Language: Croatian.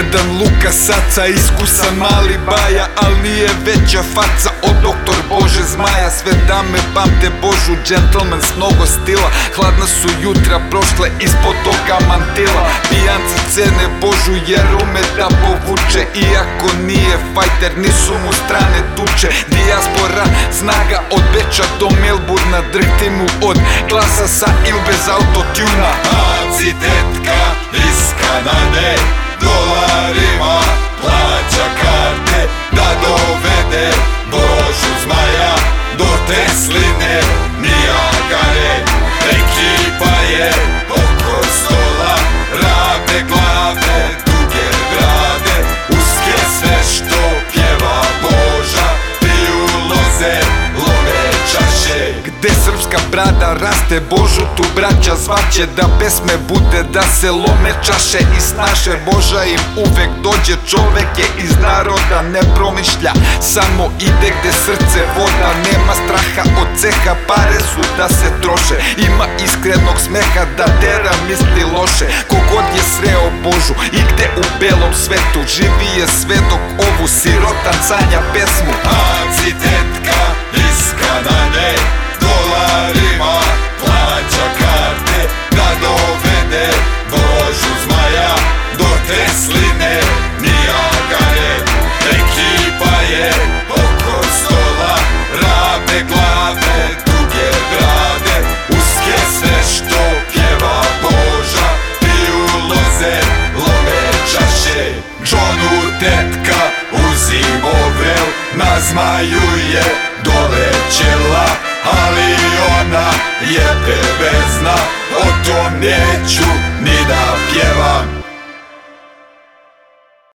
Vredan Luka Saca, iskusan mali baja Al nije veća faca od doktor Bože Zmaja. Sve dame pamte Božu, gentleman s mnogo stila. Hladna su jutra prošle ispod toga mantila. Pijanci cene Božu jer ume da povuče Iako nije fajter, nisu mu strane tuče. Dijaspora snaga od Beča do Melburna Drhti mu od glasa sa ili bez autotuna. Tetka iz Kanade Dolarima plaća karte Da dovede Božu zmaja Do Tesline Nijagare Ekipa je oko stola Ravne glave, duge brade Uske sve što pjeva Boža. Piju loze, love čaše. Gde srpska brada raste Božu tu braća zvaće Da pesme bude da se lome čaše i snaše. Boža im uvek dođe čovek je iz naroda Ne promišlja, samo ide gde srce voda. Nema straha od ceha, pare su da se troše. Ima iskrenog smeha da tera misli loše. Kogod je sreo Božu i gde u belom svetu Živi je svedok ovu sirotan sanja pesmu. Maci Johnu tetka uzimo vrel Na zmaju je dolećela